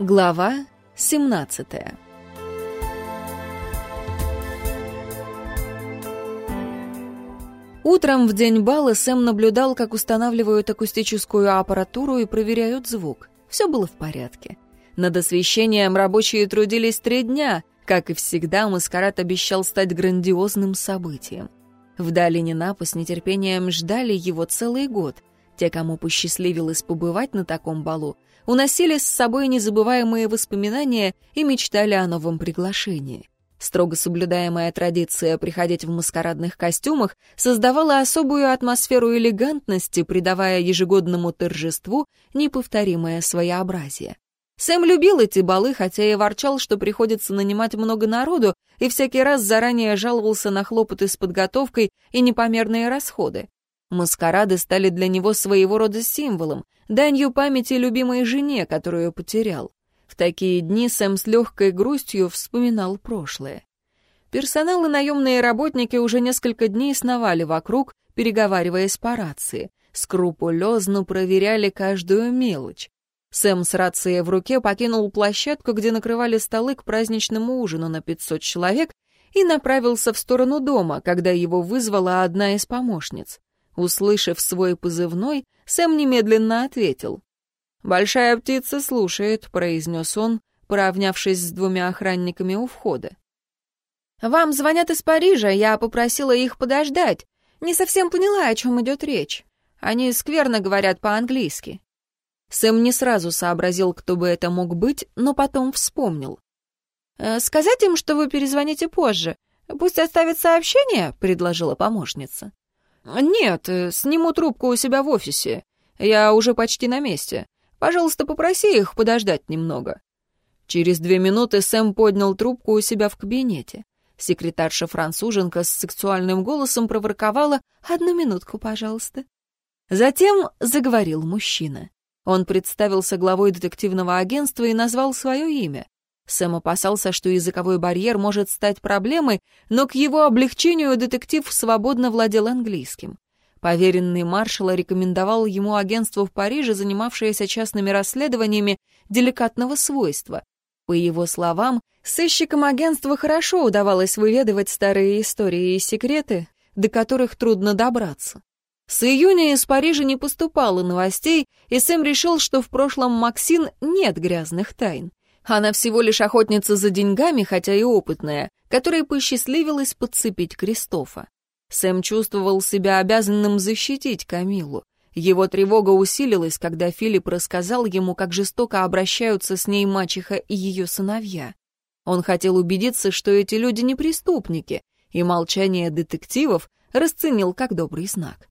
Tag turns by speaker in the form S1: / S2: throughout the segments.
S1: Глава 17 Утром в день бала Сэм наблюдал, как устанавливают акустическую аппаратуру и проверяют звук. Все было в порядке. Над освещением рабочие трудились три дня. Как и всегда, маскарад обещал стать грандиозным событием. В долине Напа с нетерпением ждали его целый год. Те, кому посчастливилось побывать на таком балу, уносили с собой незабываемые воспоминания и мечтали о новом приглашении. Строго соблюдаемая традиция приходить в маскарадных костюмах создавала особую атмосферу элегантности, придавая ежегодному торжеству неповторимое своеобразие. Сэм любил эти балы, хотя и ворчал, что приходится нанимать много народу, и всякий раз заранее жаловался на хлопоты с подготовкой и непомерные расходы. Маскарады стали для него своего рода символом, данью памяти любимой жене, которую потерял. В такие дни Сэм с легкой грустью вспоминал прошлое. Персонал и наемные работники уже несколько дней сновали вокруг, переговариваясь по рации. Скрупулезно проверяли каждую мелочь. Сэм с рацией в руке покинул площадку, где накрывали столы к праздничному ужину на 500 человек, и направился в сторону дома, когда его вызвала одна из помощниц. Услышав свой позывной, Сэм немедленно ответил. «Большая птица слушает», — произнес он, поравнявшись с двумя охранниками у входа. «Вам звонят из Парижа, я попросила их подождать. Не совсем поняла, о чем идет речь. Они скверно говорят по-английски». Сэм не сразу сообразил, кто бы это мог быть, но потом вспомнил. «Э, «Сказать им, что вы перезвоните позже. Пусть оставят сообщение», — предложила помощница. «Нет, э, сниму трубку у себя в офисе. Я уже почти на месте. Пожалуйста, попроси их подождать немного». Через две минуты Сэм поднял трубку у себя в кабинете. Секретарша-француженка с сексуальным голосом проворковала «Одну минутку, пожалуйста». Затем заговорил мужчина. Он представился главой детективного агентства и назвал свое имя. Сэм опасался, что языковой барьер может стать проблемой, но к его облегчению детектив свободно владел английским. Поверенный маршала рекомендовал ему агентство в Париже, занимавшееся частными расследованиями деликатного свойства. По его словам, сыщикам агентства хорошо удавалось выведывать старые истории и секреты, до которых трудно добраться. С июня из Парижа не поступало новостей, и Сэм решил, что в прошлом Максин нет грязных тайн. Она всего лишь охотница за деньгами, хотя и опытная, которой посчастливилось подцепить Кристофа. Сэм чувствовал себя обязанным защитить Камилу. Его тревога усилилась, когда Филипп рассказал ему, как жестоко обращаются с ней мачеха и ее сыновья. Он хотел убедиться, что эти люди не преступники, и молчание детективов расценил как добрый знак.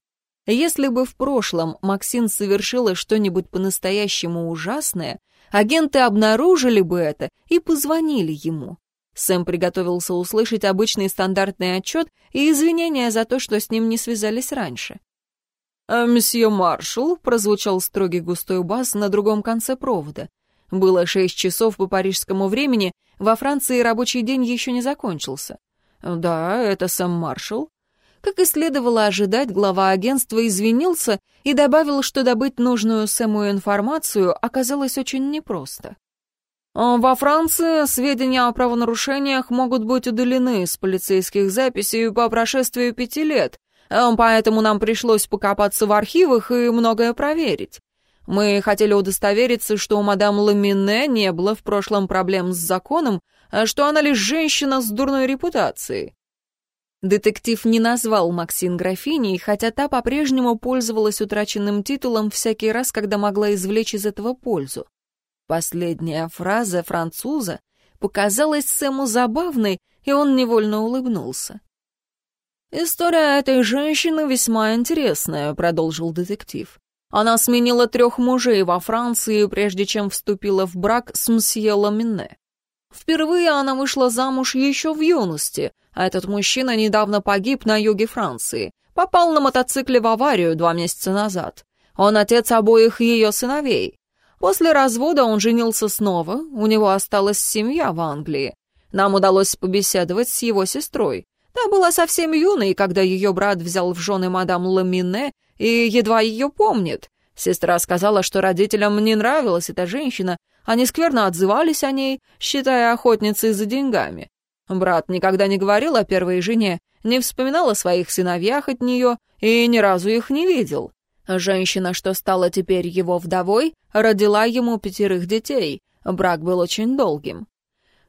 S1: Если бы в прошлом Максин совершила что-нибудь по-настоящему ужасное, агенты обнаружили бы это и позвонили ему. Сэм приготовился услышать обычный стандартный отчет и извинения за то, что с ним не связались раньше. «А «Месье Маршал», — прозвучал строгий густой бас на другом конце провода. Было шесть часов по парижскому времени, во Франции рабочий день еще не закончился. «Да, это сам Маршал». Как и следовало ожидать, глава агентства извинился и добавил, что добыть нужную Сэму информацию оказалось очень непросто. «Во Франции сведения о правонарушениях могут быть удалены с полицейских записей по прошествии пяти лет, поэтому нам пришлось покопаться в архивах и многое проверить. Мы хотели удостовериться, что у мадам Ламине не было в прошлом проблем с законом, что она лишь женщина с дурной репутацией. Детектив не назвал Максин графиней, хотя та по-прежнему пользовалась утраченным титулом всякий раз, когда могла извлечь из этого пользу. Последняя фраза француза показалась Сэму забавной, и он невольно улыбнулся. «История этой женщины весьма интересная», — продолжил детектив. «Она сменила трех мужей во Франции, прежде чем вступила в брак с мсье Ламине. Впервые она вышла замуж еще в юности, а этот мужчина недавно погиб на юге Франции. Попал на мотоцикле в аварию два месяца назад. Он отец обоих ее сыновей. После развода он женился снова, у него осталась семья в Англии. Нам удалось побеседовать с его сестрой. Та была совсем юной, когда ее брат взял в жены мадам Ламине и едва ее помнит. Сестра сказала, что родителям не нравилась эта женщина, Они скверно отзывались о ней, считая охотницей за деньгами. Брат никогда не говорил о первой жене, не вспоминал о своих сыновьях от нее и ни разу их не видел. Женщина, что стала теперь его вдовой, родила ему пятерых детей. Брак был очень долгим.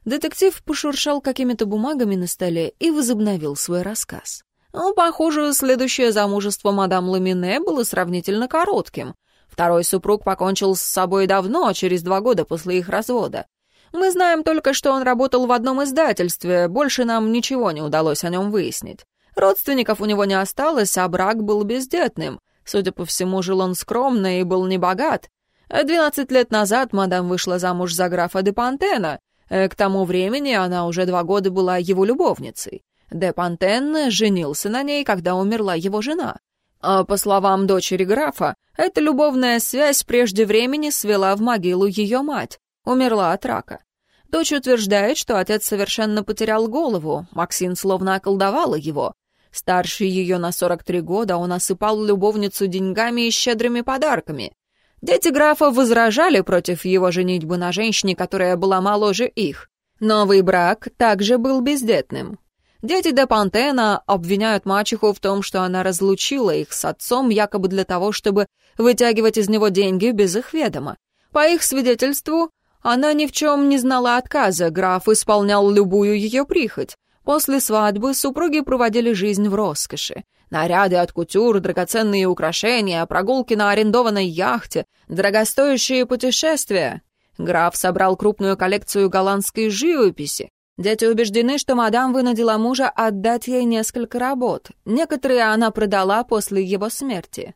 S1: Детектив пошуршал какими-то бумагами на столе и возобновил свой рассказ. Ну, похоже, следующее замужество мадам Ламине было сравнительно коротким. Второй супруг покончил с собой давно, через два года после их развода. Мы знаем только, что он работал в одном издательстве, больше нам ничего не удалось о нем выяснить. Родственников у него не осталось, а брак был бездетным. Судя по всему, жил он скромно и был небогат. Двенадцать лет назад мадам вышла замуж за графа де Пантена, Э, к тому времени она уже два года была его любовницей. Де Пантен женился на ней, когда умерла его жена. А по словам дочери графа, эта любовная связь прежде времени свела в могилу ее мать, умерла от рака. Дочь утверждает, что отец совершенно потерял голову, Максин словно околдовала его. Старше ее на 43 года он осыпал любовницу деньгами и щедрыми подарками. Дети графа возражали против его женитьбы на женщине, которая была моложе их. Новый брак также был бездетным. Дети де Пантена обвиняют мачеху в том, что она разлучила их с отцом якобы для того, чтобы вытягивать из него деньги без их ведома. По их свидетельству, она ни в чем не знала отказа, граф исполнял любую ее прихоть. После свадьбы супруги проводили жизнь в роскоши. Наряды от кутюр, драгоценные украшения, прогулки на арендованной яхте, дорогостоящие путешествия. Граф собрал крупную коллекцию голландской живописи. Дети убеждены, что мадам вынудила мужа отдать ей несколько работ. Некоторые она продала после его смерти.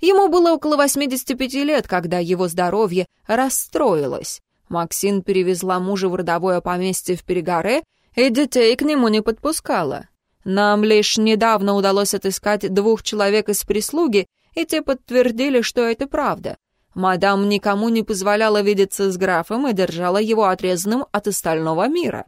S1: Ему было около 85 лет, когда его здоровье расстроилось. Максин перевезла мужа в родовое поместье в Перегаре и детей к нему не подпускала. Нам лишь недавно удалось отыскать двух человек из прислуги, и те подтвердили, что это правда. Мадам никому не позволяла видеться с графом и держала его отрезанным от остального мира.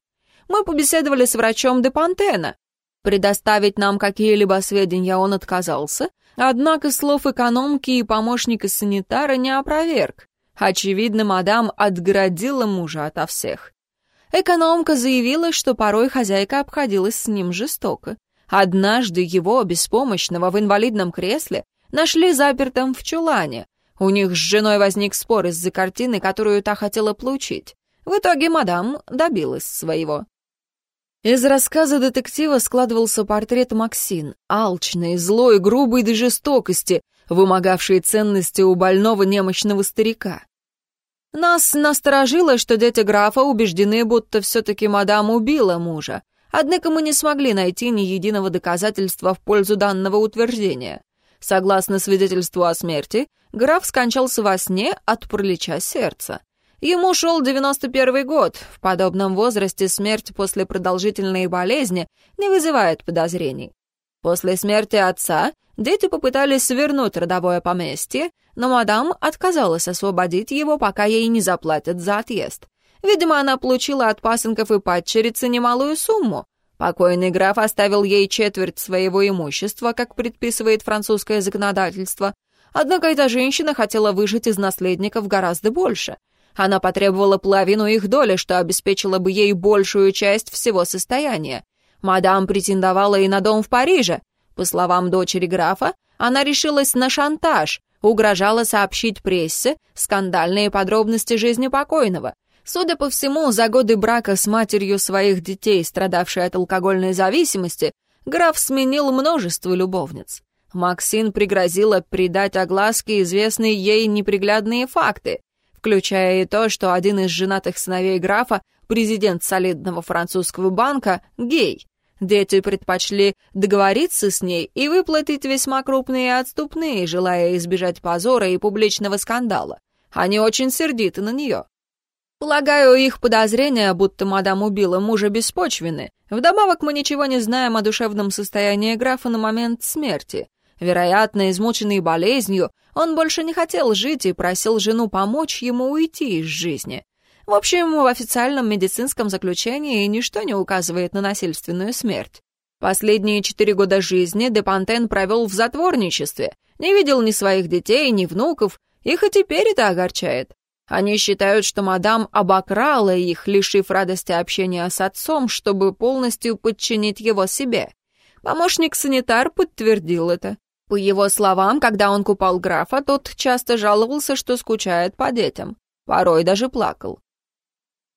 S1: Мы побеседовали с врачом де Пантена. Предоставить нам какие-либо сведения он отказался, однако слов экономки и помощника санитара не опроверг. Очевидно, мадам отгородила мужа ото всех. Экономка заявила, что порой хозяйка обходилась с ним жестоко. Однажды его, беспомощного, в инвалидном кресле, нашли запертым в чулане. У них с женой возник спор из-за картины, которую та хотела получить. В итоге мадам добилась своего. Из рассказа детектива складывался портрет Максин, алчный, злой, грубый до жестокости, вымогавший ценности у больного немощного старика. Нас насторожило, что дети графа убеждены, будто все-таки мадам убила мужа. Однако мы не смогли найти ни единого доказательства в пользу данного утверждения. Согласно свидетельству о смерти, граф скончался во сне от паралича сердца. Ему шел 91 год. В подобном возрасте смерть после продолжительной болезни не вызывает подозрений. После смерти отца дети попытались свернуть родовое поместье, но мадам отказалась освободить его, пока ей не заплатят за отъезд. Видимо, она получила от пасынков и падчерицы немалую сумму. Покойный граф оставил ей четверть своего имущества, как предписывает французское законодательство. Однако эта женщина хотела выжить из наследников гораздо больше. Она потребовала половину их доли, что обеспечило бы ей большую часть всего состояния. Мадам претендовала и на дом в Париже. По словам дочери графа, она решилась на шантаж, угрожала сообщить прессе скандальные подробности жизни покойного. Судя по всему, за годы брака с матерью своих детей, страдавшей от алкогольной зависимости, граф сменил множество любовниц. Максин пригрозила придать огласке известные ей неприглядные факты, включая и то, что один из женатых сыновей графа президент солидного французского банка, гей. Дети предпочли договориться с ней и выплатить весьма крупные отступные, желая избежать позора и публичного скандала. Они очень сердиты на нее. Полагаю, их подозрения, будто мадам убила мужа беспочвены. Вдобавок мы ничего не знаем о душевном состоянии графа на момент смерти. Вероятно, измученный болезнью, он больше не хотел жить и просил жену помочь ему уйти из жизни. В общем, в официальном медицинском заключении ничто не указывает на насильственную смерть. Последние четыре года жизни Депантен провел в затворничестве, не видел ни своих детей, ни внуков, их и теперь это огорчает. Они считают, что мадам обокрала их, лишив радости общения с отцом, чтобы полностью подчинить его себе. Помощник-санитар подтвердил это. По его словам, когда он купал графа, тот часто жаловался, что скучает по детям. Порой даже плакал.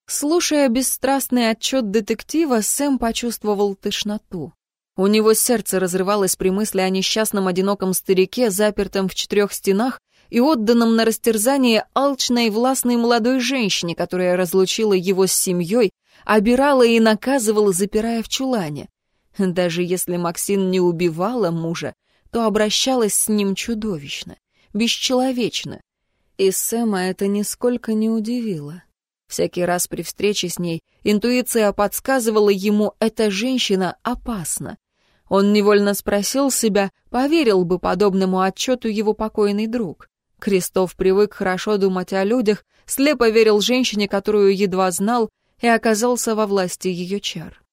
S1: Слушая бесстрастный отчет детектива, Сэм почувствовал тошноту. У него сердце разрывалось при мысли о несчастном одиноком старике, запертом в четырех стенах и отданном на растерзание алчной властной молодой женщине, которая разлучила его с семьей, обирала и наказывала, запирая в чулане. Даже если Максин не убивала мужа, то обращалась с ним чудовищно, бесчеловечно. И Сэма это нисколько не удивило. Всякий раз при встрече с ней интуиция подсказывала ему, эта женщина опасна. Он невольно спросил себя, поверил бы подобному отчету его покойный друг. Крестов привык хорошо думать о людях, слепо верил женщине, которую едва знал, и оказался во власти ее чар.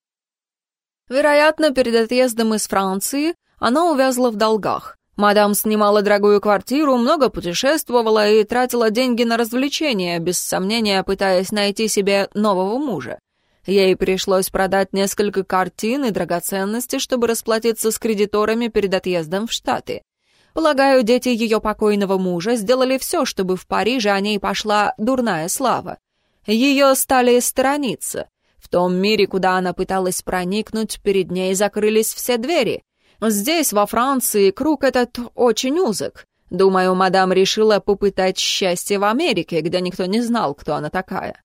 S1: Вероятно, перед отъездом из Франции она увязла в долгах. Мадам снимала дорогую квартиру, много путешествовала и тратила деньги на развлечения, без сомнения пытаясь найти себе нового мужа. Ей пришлось продать несколько картин и драгоценностей, чтобы расплатиться с кредиторами перед отъездом в Штаты. Полагаю, дети ее покойного мужа сделали все, чтобы в Париже о ней пошла дурная слава. Ее стали сторониться. В том мире, куда она пыталась проникнуть, перед ней закрылись все двери. Здесь, во Франции, круг этот очень узок. Думаю, мадам решила попытать счастье в Америке, где никто не знал, кто она такая.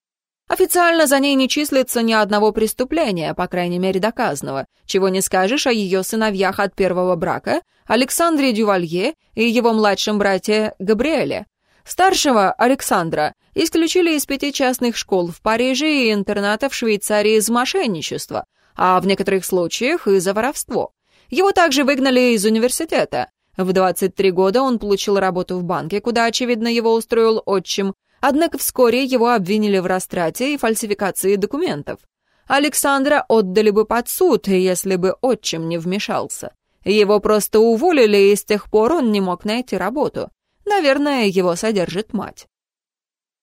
S1: Официально за ней не числится ни одного преступления, по крайней мере доказанного, чего не скажешь о ее сыновьях от первого брака, Александре Дювалье и его младшем брате Габриэле. Старшего, Александра, исключили из пяти частных школ в Париже и интерната в Швейцарии за мошенничество, а в некоторых случаях и за воровство. Его также выгнали из университета. В 23 года он получил работу в банке, куда, очевидно, его устроил отчим, Однако вскоре его обвинили в растрате и фальсификации документов. Александра отдали бы под суд, если бы отчим не вмешался. Его просто уволили, и с тех пор он не мог найти работу. Наверное, его содержит мать.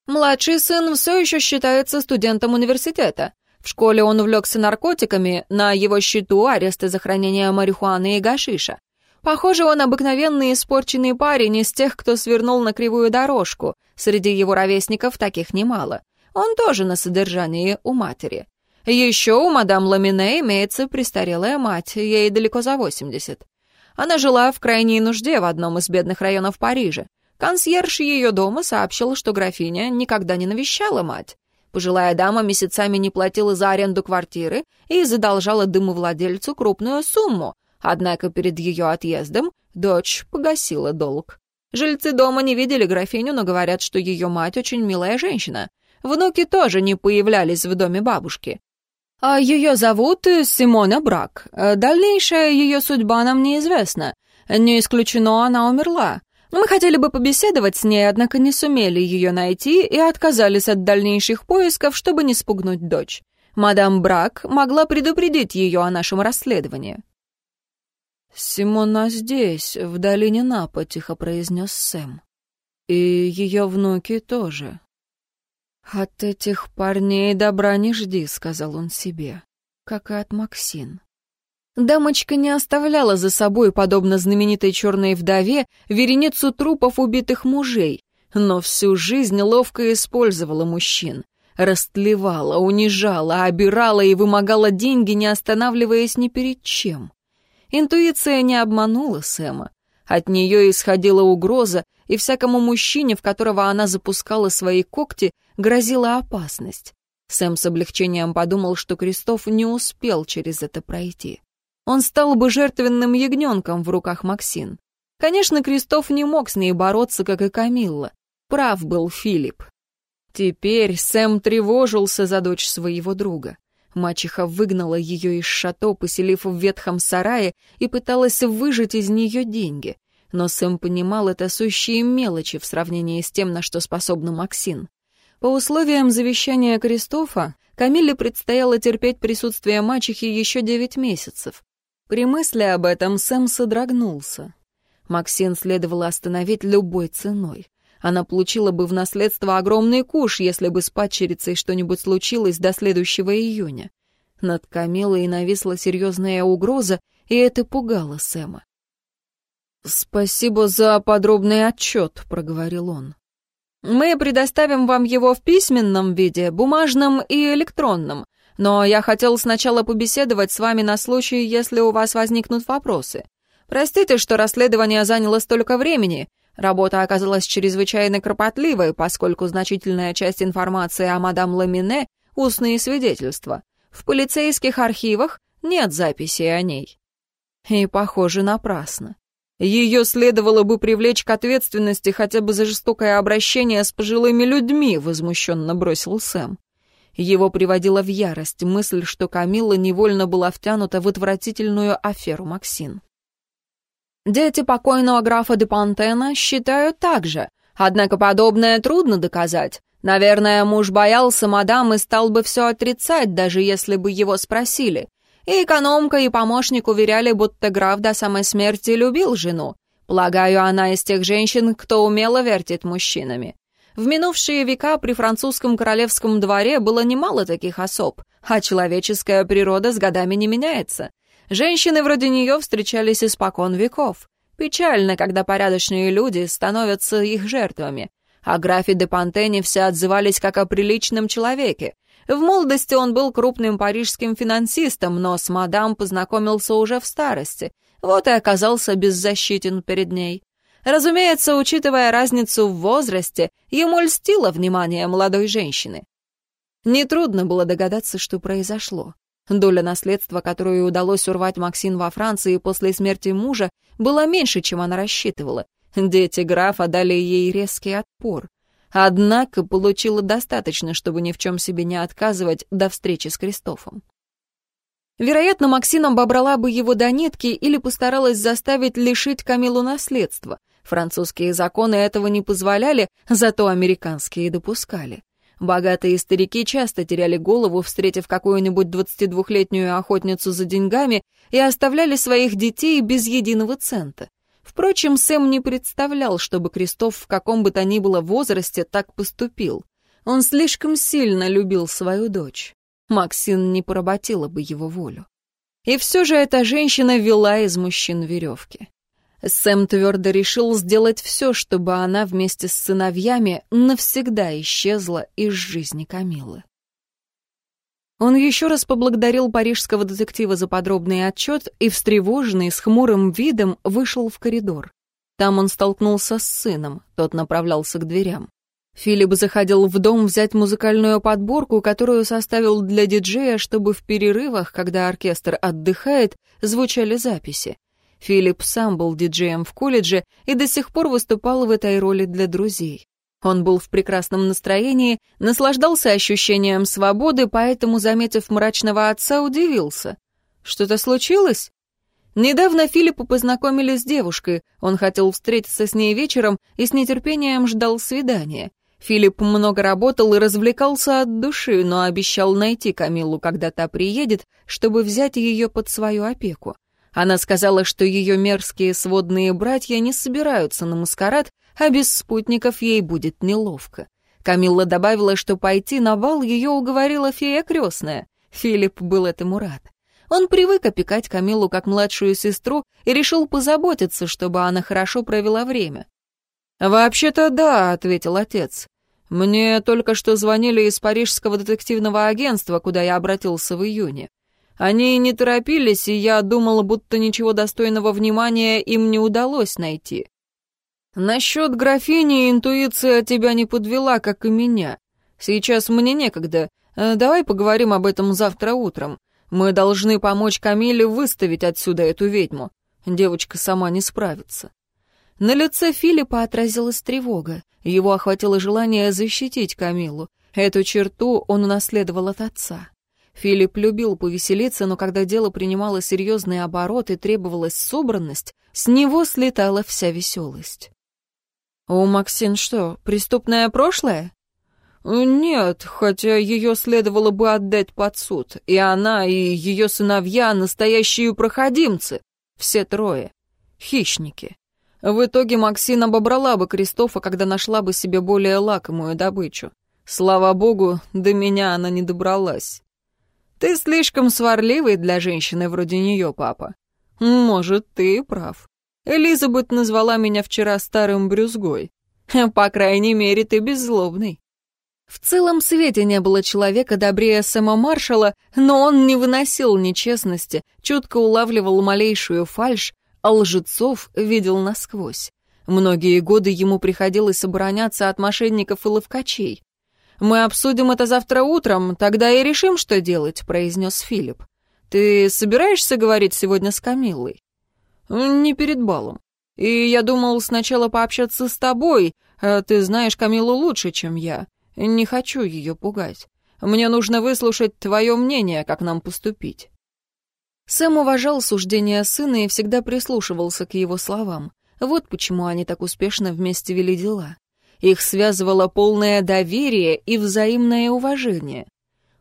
S1: Младший сын все еще считается студентом университета. В школе он увлекся наркотиками, на его счету аресты за хранение марихуаны и гашиша. Похоже, он обыкновенный испорченный парень из тех, кто свернул на кривую дорожку. Среди его ровесников таких немало. Он тоже на содержании у матери. Еще у мадам Ламине имеется престарелая мать, ей далеко за 80. Она жила в крайней нужде в одном из бедных районов Парижа. Консьерж ее дома сообщил, что графиня никогда не навещала мать. Пожилая дама месяцами не платила за аренду квартиры и задолжала дымовладельцу крупную сумму, Однако перед ее отъездом дочь погасила долг. Жильцы дома не видели графиню, но говорят, что ее мать очень милая женщина. Внуки тоже не появлялись в доме бабушки. А ее зовут Симона Брак. Дальнейшая ее судьба нам неизвестна. Не исключено, она умерла. Мы хотели бы побеседовать с ней, однако не сумели ее найти и отказались от дальнейших поисков, чтобы не спугнуть дочь. Мадам Брак могла предупредить ее о нашем расследовании. «Симона здесь, в долине Напа», — тихо произнес Сэм. «И ее внуки тоже». «От этих парней добра не жди», — сказал он себе, как и от Максин. Дамочка не оставляла за собой, подобно знаменитой черной вдове, вереницу трупов убитых мужей, но всю жизнь ловко использовала мужчин. Растлевала, унижала, обирала и вымогала деньги, не останавливаясь ни перед чем. Интуиция не обманула Сэма. От нее исходила угроза, и всякому мужчине, в которого она запускала свои когти, грозила опасность. Сэм с облегчением подумал, что Крестов не успел через это пройти. Он стал бы жертвенным ягненком в руках Максин. Конечно, Крестов не мог с ней бороться, как и Камилла. Прав был Филипп. Теперь Сэм тревожился за дочь своего друга. Мачеха выгнала ее из шато, поселив в ветхом сарае, и пыталась выжать из нее деньги. Но Сэм понимал это сущие мелочи в сравнении с тем, на что способна Максин. По условиям завещания Кристофа, Камилле предстояло терпеть присутствие мачехи еще девять месяцев. При мысли об этом Сэм содрогнулся. Максин следовало остановить любой ценой. Она получила бы в наследство огромный куш, если бы с падчерицей что-нибудь случилось до следующего июня. Над Камилой нависла серьезная угроза, и это пугало Сэма. «Спасибо за подробный отчет», — проговорил он. «Мы предоставим вам его в письменном виде, бумажном и электронном, но я хотел сначала побеседовать с вами на случай, если у вас возникнут вопросы. Простите, что расследование заняло столько времени. Работа оказалась чрезвычайно кропотливой, поскольку значительная часть информации о мадам Ламине — устные свидетельства. В полицейских архивах нет записи о ней. И, похоже, напрасно. Ее следовало бы привлечь к ответственности хотя бы за жестокое обращение с пожилыми людьми, возмущенно бросил Сэм. Его приводила в ярость мысль, что Камилла невольно была втянута в отвратительную аферу Максин. Дети покойного графа де Пантена считают так же, однако подобное трудно доказать. Наверное, муж боялся мадам и стал бы все отрицать, даже если бы его спросили. И экономка, и помощник уверяли, будто граф до самой смерти любил жену. Полагаю, она из тех женщин, кто умело вертит мужчинами. В минувшие века при французском королевском дворе было немало таких особ, а человеческая природа с годами не меняется. Женщины вроде нее встречались испокон веков. Печально, когда порядочные люди становятся их жертвами. О графе де Пантене все отзывались как о приличном человеке. В молодости он был крупным парижским финансистом, но с мадам познакомился уже в старости. Вот и оказался беззащитен перед ней. Разумеется, учитывая разницу в возрасте, ему льстило внимание молодой женщины. Нетрудно было догадаться, что произошло. Доля наследства, которую удалось урвать Максин во Франции после смерти мужа, была меньше, чем она рассчитывала. Дети графа дали ей резкий отпор. Однако получила достаточно, чтобы ни в чем себе не отказывать до встречи с Кристофом. Вероятно, Максин обобрала бы его до нитки или постаралась заставить лишить Камилу наследства. Французские законы этого не позволяли, зато американские допускали. Богатые старики часто теряли голову, встретив какую-нибудь 22-летнюю охотницу за деньгами, и оставляли своих детей без единого цента. Впрочем, Сэм не представлял, чтобы Кристоф в каком бы то ни было возрасте так поступил. Он слишком сильно любил свою дочь. Максин не поработила бы его волю. И все же эта женщина вела из мужчин веревки. Сэм твердо решил сделать все, чтобы она вместе с сыновьями навсегда исчезла из жизни Камилы. Он еще раз поблагодарил парижского детектива за подробный отчет и, встревоженный, с хмурым видом, вышел в коридор. Там он столкнулся с сыном, тот направлялся к дверям. Филипп заходил в дом взять музыкальную подборку, которую составил для диджея, чтобы в перерывах, когда оркестр отдыхает, звучали записи. Филипп сам был диджеем в колледже и до сих пор выступал в этой роли для друзей. Он был в прекрасном настроении, наслаждался ощущением свободы, поэтому, заметив мрачного отца, удивился. «Что-то случилось?» Недавно Филиппу познакомили с девушкой, он хотел встретиться с ней вечером и с нетерпением ждал свидания. Филипп много работал и развлекался от души, но обещал найти Камилу, когда та приедет, чтобы взять ее под свою опеку. Она сказала, что ее мерзкие сводные братья не собираются на маскарад, а без спутников ей будет неловко. Камилла добавила, что пойти на бал ее уговорила фея крестная. Филипп был этому рад. Он привык опекать Камилу как младшую сестру и решил позаботиться, чтобы она хорошо провела время. «Вообще-то да», — ответил отец. «Мне только что звонили из парижского детективного агентства, куда я обратился в июне. Они не торопились, и я думал, будто ничего достойного внимания им не удалось найти. Насчет графини интуиция тебя не подвела, как и меня. Сейчас мне некогда. Э, давай поговорим об этом завтра утром. Мы должны помочь Камиле выставить отсюда эту ведьму. Девочка сама не справится. На лице Филиппа отразилась тревога. Его охватило желание защитить Камилу. Эту черту он унаследовал от отца. Филипп любил повеселиться, но когда дело принимало серьезный оборот и требовалась собранность, с него слетала вся веселость. «У Максин что, преступное прошлое?» «Нет, хотя ее следовало бы отдать под суд, и она, и ее сыновья — настоящие проходимцы, все трое, хищники. В итоге Максин обобрала бы Кристофа, когда нашла бы себе более лакомую добычу. Слава богу, до меня она не добралась. Ты слишком сварливый для женщины вроде нее, папа. Может, ты и прав. Элизабет назвала меня вчера старым брюзгой. По крайней мере, ты беззлобный. В целом свете не было человека добрее Сэма Маршала, но он не выносил нечестности, чутко улавливал малейшую фальшь, а лжецов видел насквозь. Многие годы ему приходилось обороняться от мошенников и ловкачей. «Мы обсудим это завтра утром, тогда и решим, что делать», — произнес Филипп. «Ты собираешься говорить сегодня с Камиллой?» «Не перед балом. И я думал сначала пообщаться с тобой. А ты знаешь Камилу лучше, чем я. Не хочу ее пугать. Мне нужно выслушать твое мнение, как нам поступить». Сэм уважал суждения сына и всегда прислушивался к его словам. Вот почему они так успешно вместе вели дела. Их связывало полное доверие и взаимное уважение.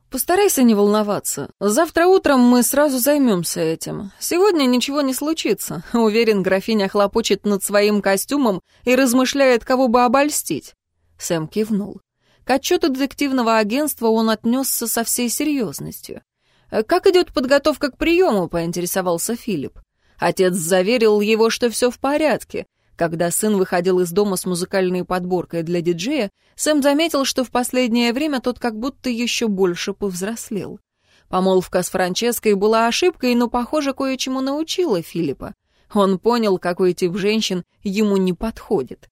S1: «Постарайся не волноваться. Завтра утром мы сразу займемся этим. Сегодня ничего не случится. Уверен, графиня хлопочет над своим костюмом и размышляет, кого бы обольстить». Сэм кивнул. К отчету детективного агентства он отнесся со всей серьезностью. «Как идет подготовка к приему?» — поинтересовался Филипп. Отец заверил его, что все в порядке. Когда сын выходил из дома с музыкальной подборкой для диджея, Сэм заметил, что в последнее время тот как будто еще больше повзрослел. Помолвка с Франческой была ошибкой, но, похоже, кое-чему научила Филиппа. Он понял, какой тип женщин ему не подходит.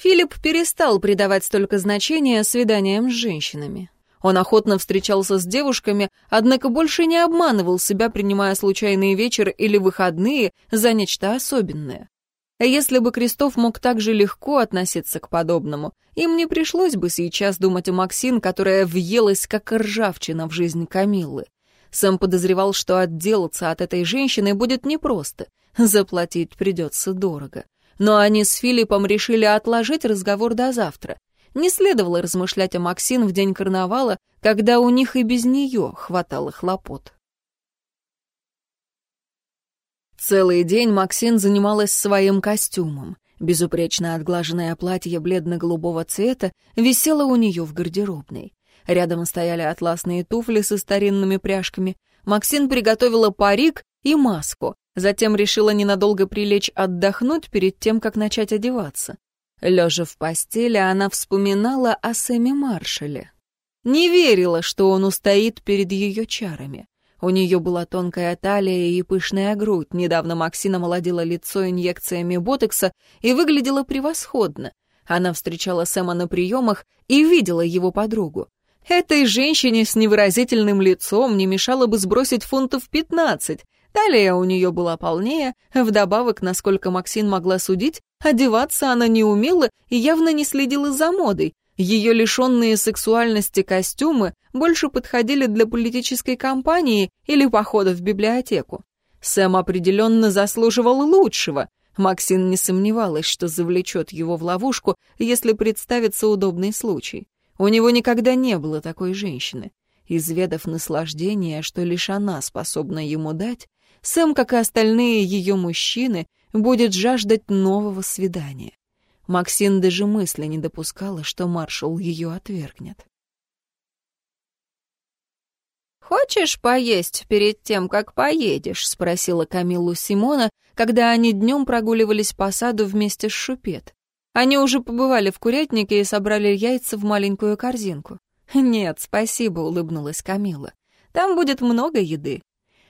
S1: Филипп перестал придавать столько значения свиданиям с женщинами. Он охотно встречался с девушками, однако больше не обманывал себя, принимая случайные вечеры или выходные за нечто особенное. А если бы Крестов мог так же легко относиться к подобному, им не пришлось бы сейчас думать о Максин, которая въелась как ржавчина в жизнь Камиллы. Сэм подозревал, что отделаться от этой женщины будет непросто, заплатить придется дорого. Но они с Филиппом решили отложить разговор до завтра. Не следовало размышлять о Максин в день карнавала, когда у них и без нее хватало хлопот. Целый день Максин занималась своим костюмом. Безупречно отглаженное платье бледно-голубого цвета висело у нее в гардеробной. Рядом стояли атласные туфли со старинными пряжками. Максин приготовила парик и маску, затем решила ненадолго прилечь отдохнуть перед тем, как начать одеваться. Лежа в постели, она вспоминала о Сэме Маршале. Не верила, что он устоит перед ее чарами. У нее была тонкая талия и пышная грудь. Недавно Максина молодила лицо инъекциями ботекса и выглядела превосходно. Она встречала Сэма на приемах и видела его подругу. Этой женщине с невыразительным лицом не мешало бы сбросить фунтов пятнадцать. Талия у нее была полнее, вдобавок, насколько Максин могла судить, одеваться она не умела и явно не следила за модой. Ее лишенные сексуальности костюмы больше подходили для политической кампании или похода в библиотеку. Сэм определенно заслуживал лучшего. Максин не сомневалась, что завлечет его в ловушку, если представится удобный случай. У него никогда не было такой женщины. Изведав наслаждение, что лишь она способна ему дать, Сэм, как и остальные ее мужчины, будет жаждать нового свидания. Максин даже мысли не допускала, что маршал ее отвергнет. «Хочешь поесть перед тем, как поедешь?» — спросила Камилу Симона, когда они днем прогуливались по саду вместе с Шупет. Они уже побывали в курятнике и собрали яйца в маленькую корзинку. «Нет, спасибо», — улыбнулась Камила. «Там будет много еды.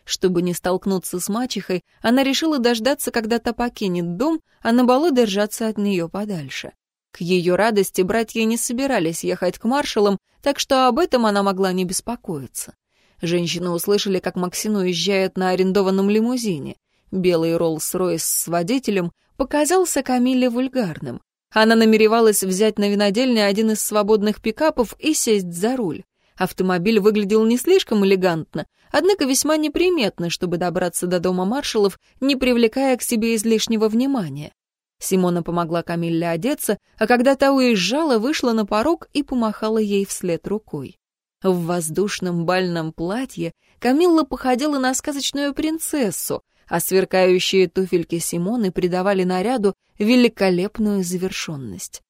S1: Чтобы не столкнуться с мачехой, она решила дождаться, когда та покинет дом, а на балу держаться от нее подальше. К ее радости братья не собирались ехать к маршалам, так что об этом она могла не беспокоиться. Женщины услышали, как Максин уезжает на арендованном лимузине. Белый Роллс-Ройс с водителем показался Камиле вульгарным. Она намеревалась взять на винодельне один из свободных пикапов и сесть за руль. Автомобиль выглядел не слишком элегантно, однако весьма неприметно, чтобы добраться до дома маршалов, не привлекая к себе излишнего внимания. Симона помогла Камилле одеться, а когда та уезжала, вышла на порог и помахала ей вслед рукой. В воздушном бальном платье Камилла походила на сказочную принцессу, а сверкающие туфельки Симоны придавали наряду великолепную завершенность.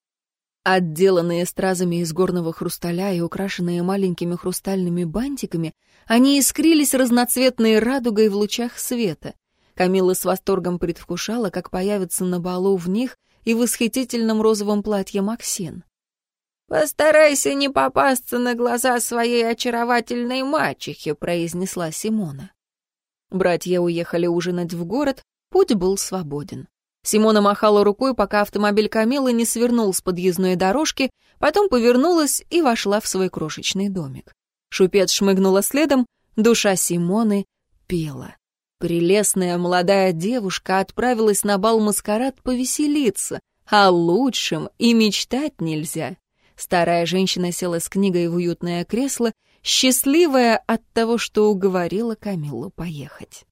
S1: Отделанные стразами из горного хрусталя и украшенные маленькими хрустальными бантиками, они искрились разноцветной радугой в лучах света. Камила с восторгом предвкушала, как появится на балу в них и в восхитительном розовом платье Максин. «Постарайся не попасться на глаза своей очаровательной мачехе», — произнесла Симона. Братья уехали ужинать в город, путь был свободен. Симона махала рукой, пока автомобиль Камилы не свернул с подъездной дорожки, потом повернулась и вошла в свой крошечный домик. Шупец шмыгнула следом, душа Симоны пела. Прелестная молодая девушка отправилась на бал-маскарад повеселиться, а лучшем и мечтать нельзя. Старая женщина села с книгой в уютное кресло, счастливая от того, что уговорила Камилу поехать.